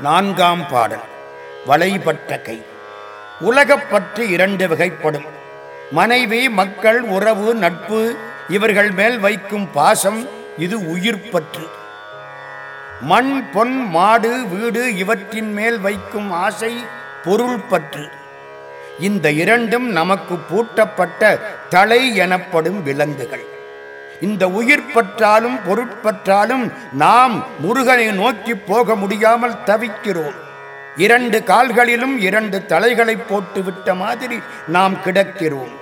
நான்காம் பாடல் வளைபட்ட கை. உலகப்பற்று இரண்டு வகைப்படும். மனைவி மக்கள் உறவு நட்பு இவர்கள் மேல் வைக்கும் பாசம் இது உயிர்ப்பற்று மண் பொன் மாடு வீடு இவற்றின் மேல் வைக்கும் ஆசை பொருள் பற்று. இந்த இரண்டும் நமக்கு பூட்டப்பட்ட தலை எனப்படும் விலங்குகள். இந்த உயிர் பற்றாலும் பொருட்பற்றாலும் நாம் முருகனை நோக்கி போக முடியாமல் தவிக்கிறோம். இரண்டு கால்களிலும் இரண்டு தலைகளை போட்டுவிட்ட மாதிரி நாம் கிடக்கிறோம்.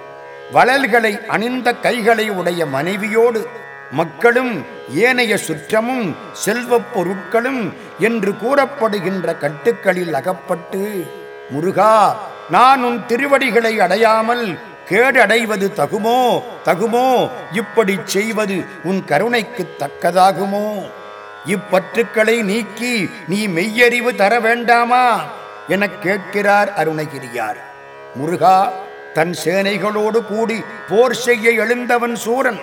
வளல்களை அணிந்த கைகளை உடைய மனைவியோடு மக்களும் ஏனைய சுற்றமும் செல்வப் பொருட்களும் என்று கூறப்படுகின்ற கட்டுக்களில் அகப்பட்டு முருகா நான் உன் திருவடிகளை அடையாமல் கேடடைவது தகுமோ? தகுமோ? இப்படி செய்வது உன் கருணைக்கு தக்கதாகுமோ? இப்பற்றுக்களை நீக்கி நீ மெய்யறிவு தர வேண்டாமா? எனக் கேட்கிறார் அருணகிரியார். முருகா தன் சேனைகளோடு கூடி போர் செய்ய எழுந்தவன் சூரன்.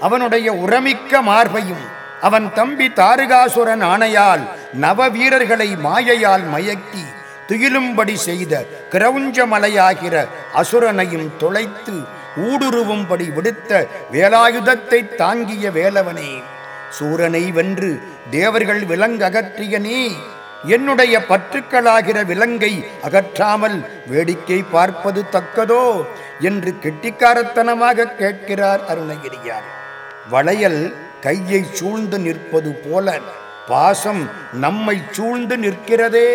அவனுடைய உரமிக்க மார்பையும் அவன் தம்பி தாருகாசுரன் ஆணையால் நவ வீரர்களை மாயையால் மயக்கி துயிலும்படி செய்த கிரவுஞ்சமலையாகிற அசுரனையும் தொலைத்து ஊடுருவும்படி விடுத்த வேலாயுதத்தை தாங்கிய வேலவனே சூரனை வென்று தேவர்கள் விலங்ககற்றிய நீ என்னுடைய பற்றுக்களாகிற விலங்கை அகற்றாமல் வேடிக்கை பார்ப்பது தக்கதோ என்று கெட்டிக்காரத்தனமாக கேட்கிறார் அருணகிரியார். வளையல் கையை சூழ்ந்து நிற்பது போல பாசம் நம்மை சூழ்ந்து நிற்கிறதே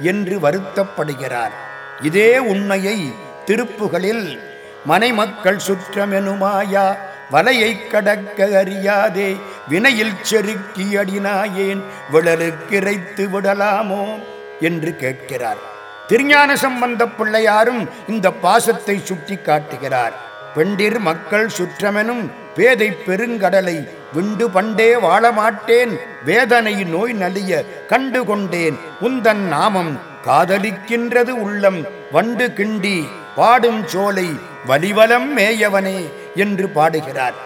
என்று வருத்தப்படுகிறார். இதே உண்மையை திருப்புகளில் மனைமக்கள் சுற்றமெனுமாயா வலையை கடக்க அறியாதே வினையில் செருக்கி அடினாயேன் விழலுக்கிரைத்து விடலாமோ என்று கேட்கிறார். திருஞான சம்பந்த பிள்ளையாரும் இந்த பாசத்தை சுட்டி காட்டுகிறார் பெண்டிர் மக்கள் சுற்றமெனும் பேதை பெருங்கடலை விண்டு பண்டே வாழமாட்டேன். வேதனை நோய் நலிய கண்டு கொண்டேன். உந்தன் நாமம் காதலிக்கின்றது உள்ளம். வண்டு கிண்டி பாடும் சோலை வலிவலம் மேயவனே என்று பாடுகிறார்.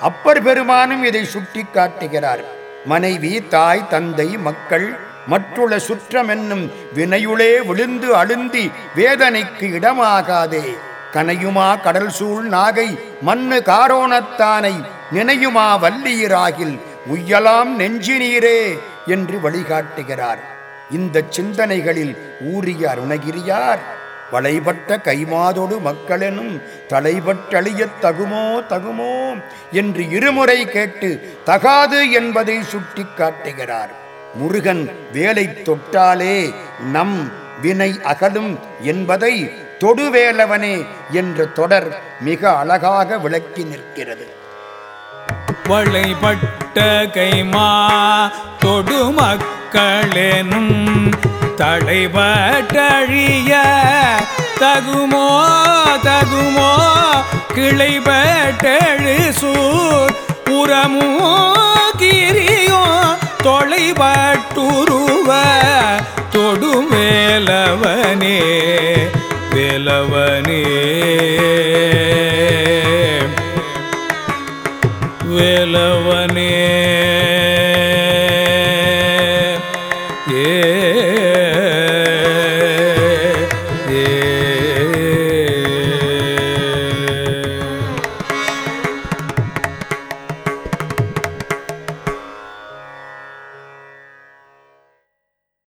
அப்பர் பெருமானும் இதை சுட்டி காட்டுகிறார். மனைவி தாய் தந்தை மக்கள் மற்றுள்ள சுற்றமென்னும் வினையுளே விழுந்து அழுந்தி வேதனைக்கு இடமாகாதே. கனையுமா கடல் சூழ் நாகை மண்ணு காரோணத்தானை நினையுமா வல்லியிராகில் உய்யலாம் நெஞ்சு நீரே என்று வழிகாட்டுகிறார். இந்த சிந்தனைகளில் ஊறிய அருணகிரியார் வளைபட்ட கைமாதொடு மக்களெனும் தலைபட்டழியத் தகுமோ தகுமோ என்று இருமுறை கேட்டு தகாது என்பதை சுட்டி காட்டுகிறார் முருகன் வேலை தொட்டாலே நம் வினை அகலும் என்பதை தொடுவேலவனே என்ற தொடர் மிக அழகாக விளக்கி நிற்கிறது. வளைபட்ட கைமா தொடுமக்களெனும் தடைபட்டழிய தகுமோ தகுமோ கிளைபட்டழு சூர் புறமோ கிரியோ தொலைபட்டுருவர் வேலவனே. ஏ